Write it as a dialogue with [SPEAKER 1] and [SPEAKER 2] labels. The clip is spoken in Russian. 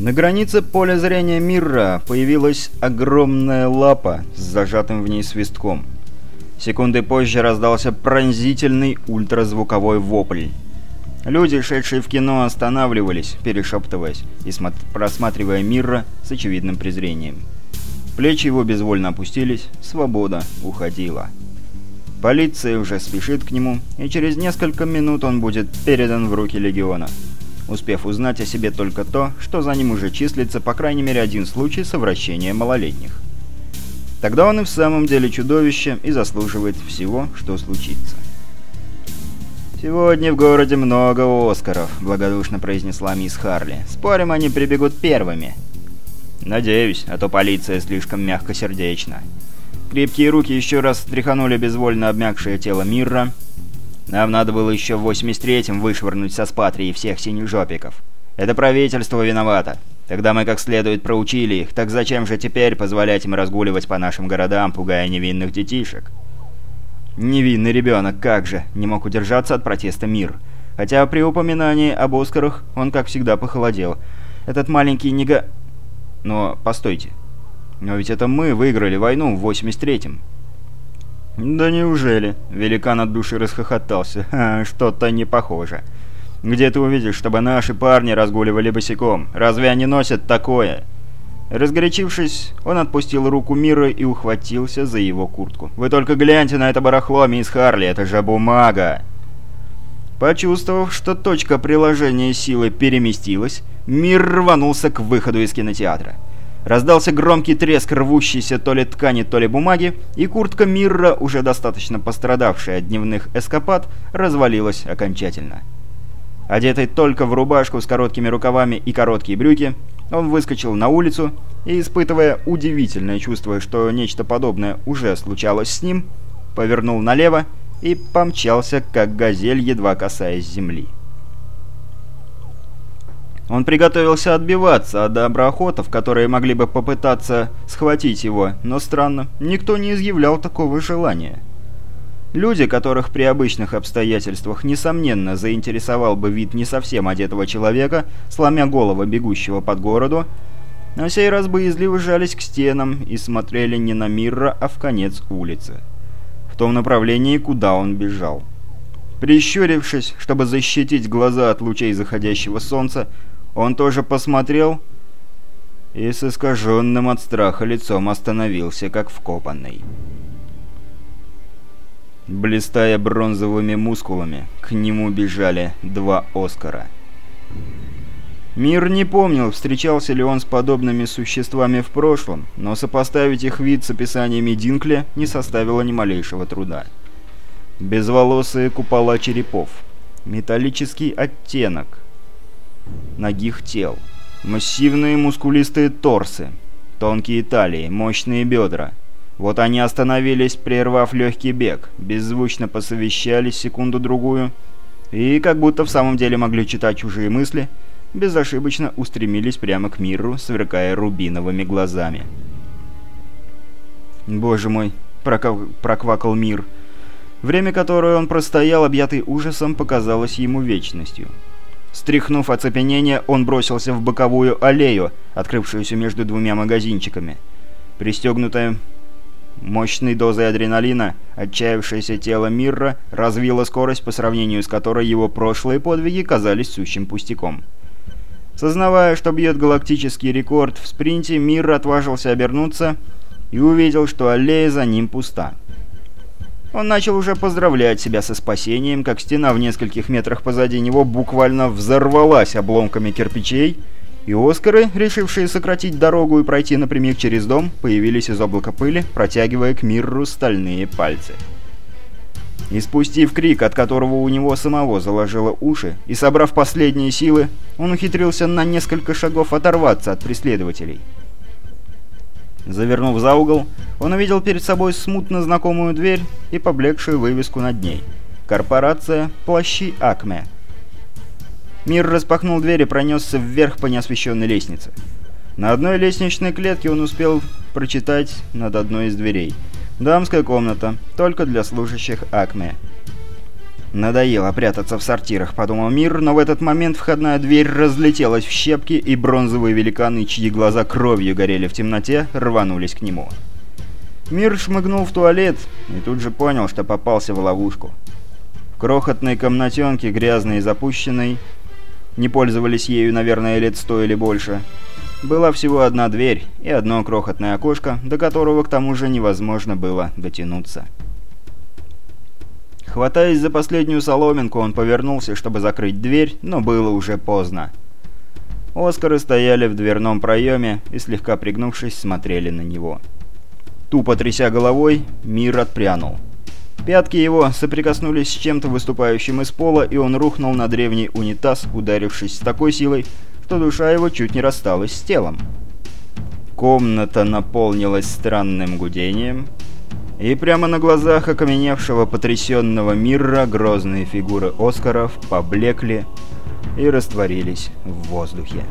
[SPEAKER 1] На границе поля зрения мира появилась огромная лапа с зажатым в ней свистком. Секунды позже раздался пронзительный ультразвуковой вопль. Люди, шедшие в кино, останавливались, перешептываясь и просматривая мира с очевидным презрением. Плечи его безвольно опустились, свобода уходила. Полиция уже спешит к нему, и через несколько минут он будет передан в руки Легиона успев узнать о себе только то, что за ним уже числится по крайней мере один случай совращения малолетних. Тогда он и в самом деле чудовище и заслуживает всего, что случится. «Сегодня в городе много Оскаров», — благодушно произнесла мисс Харли. «Спорим, они прибегут первыми». «Надеюсь, а то полиция слишком мягкосердечна». Крепкие руки еще раз стряханули безвольно обмякшее тело Мирра, нам надо было еще в 83-м вышвырнуть со спатрии всех синежопиков. Это правительство виновато. Тогда мы как следует проучили их, так зачем же теперь позволять им разгуливать по нашим городам, пугая невинных детишек? Невинный ребенок, как же, не мог удержаться от протеста мир. Хотя при упоминании об Оскарах он, как всегда, похолодел. Этот маленький нега... Но, постойте. Но ведь это мы выиграли войну в 83-м. «Да неужели?» — великан от души расхохотался. «Что-то не похоже. Где ты увидишь, чтобы наши парни разгуливали босиком? Разве они носят такое?» Разгорячившись, он отпустил руку Мира и ухватился за его куртку. «Вы только гляньте на это барахло, мисс Харли, это же бумага!» Почувствовав, что точка приложения силы переместилась, Мир рванулся к выходу из кинотеатра. Раздался громкий треск рвущейся то ли ткани, то ли бумаги, и куртка Мирра, уже достаточно пострадавшая от дневных эскапад, развалилась окончательно. Одетый только в рубашку с короткими рукавами и короткие брюки, он выскочил на улицу и, испытывая удивительное чувство, что нечто подобное уже случалось с ним, повернул налево и помчался, как газель, едва касаясь земли. Он приготовился отбиваться от доброохотов, которые могли бы попытаться схватить его, но странно, никто не изъявлял такого желания. Люди, которых при обычных обстоятельствах, несомненно, заинтересовал бы вид не совсем одетого человека, сломя голову бегущего под городу, на сей раз боязливо жались к стенам и смотрели не на Мирра, а в конец улицы. В том направлении, куда он бежал. Прищурившись, чтобы защитить глаза от лучей заходящего солнца, он тоже посмотрел и с искаженным от страха лицом остановился, как вкопанный. Блистая бронзовыми мускулами, к нему бежали два Оскара. Мир не помнил, встречался ли он с подобными существами в прошлом, но сопоставить их вид с описаниями Динкля не составило ни малейшего труда. Безволосые купола черепов, металлический оттенок, ногих тел. Массивные мускулистые торсы, тонкие талии, мощные бедра. Вот они остановились, прервав легкий бег, беззвучно посовещались секунду-другую и, как будто в самом деле могли читать чужие мысли, безошибочно устремились прямо к миру, сверкая рубиновыми глазами. «Боже мой!» — проквакал мир. Время, которое он простоял, объятый ужасом, показалось ему вечностью. Стряхнув оцепенение, он бросился в боковую аллею, открывшуюся между двумя магазинчиками. Пристегнутое мощной дозой адреналина, отчаявшееся тело Мирра развило скорость, по сравнению с которой его прошлые подвиги казались сущим пустяком. Сознавая, что бьет галактический рекорд в спринте, Мир отважился обернуться и увидел, что аллея за ним пуста. Он начал уже поздравлять себя со спасением, как стена в нескольких метрах позади него буквально взорвалась обломками кирпичей, и Оскары, решившие сократить дорогу и пройти напрямик через дом, появились из облака пыли, протягивая к миру стальные пальцы. И спустив крик, от которого у него самого заложило уши, и собрав последние силы, он ухитрился на несколько шагов оторваться от преследователей. Завернув за угол, он увидел перед собой смутно знакомую дверь и поблекшую вывеску над ней. Корпорация «Плащи Акме». Мир распахнул дверь и пронесся вверх по неосвещенной лестнице. На одной лестничной клетке он успел прочитать над одной из дверей. «Дамская комната, только для служащих Акме». Надоело прятаться в сортирах, подумал Мир, но в этот момент входная дверь разлетелась в щепки, и бронзовые великаны, чьи глаза кровью горели в темноте, рванулись к нему. Мир шмыгнул в туалет и тут же понял, что попался в ловушку. В крохотной комнатенке, грязной и запущенной, не пользовались ею, наверное, лет сто или больше, была всего одна дверь и одно крохотное окошко, до которого к тому же невозможно было дотянуться. Хватаясь за последнюю соломинку, он повернулся, чтобы закрыть дверь, но было уже поздно. Оскары стояли в дверном проеме и, слегка пригнувшись, смотрели на него. Тупо тряся головой, мир отпрянул. Пятки его соприкоснулись с чем-то выступающим из пола, и он рухнул на древний унитаз, ударившись с такой силой, что душа его чуть не рассталась с телом. Комната наполнилась странным гудением, и прямо на глазах окаменевшего потрясенного мира грозные фигуры Оскаров поблекли и растворились в воздухе.